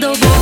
quedo vos.